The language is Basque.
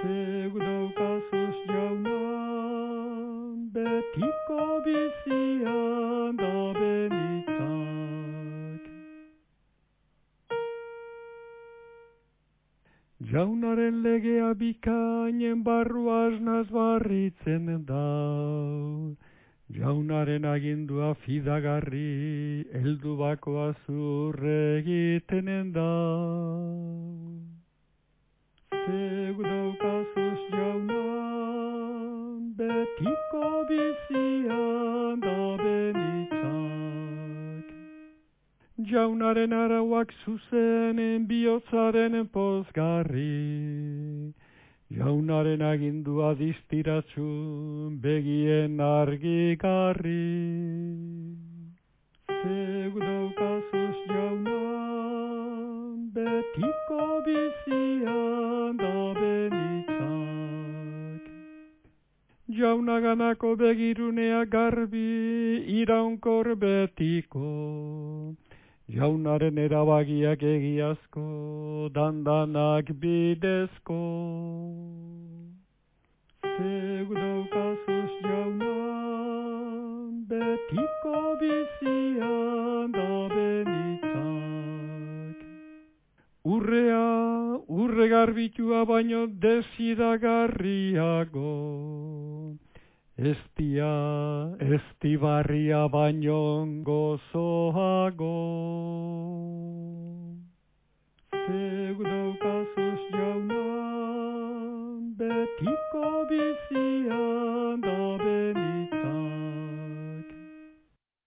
zeu daukazuz jauna betiko bizian da benitzak Jaunaren legea bikainen barru asnaz barritzen da Jaunaren agindua fidagarri, eldu bakoa zurre egitenen da. Jaunaren arauak zuzenen bihotzaren pozgarri, Jaunaren agindua diztiratzu begien argikarri. Zeu daukazuz jaunan, betiko bizian da benitzak. Jaunaganako begirunea garbi iraunkor betiko, Jaunaren erabagiak egiazko, dandanak bidezko. Zeu daukazuz jaunan, betiko bizian da benitzak. Urrea, urre garbitua baino desidagarriago. Estia, estibarria baino gozoago. Zeu daukazuz jaunan, betiko bizian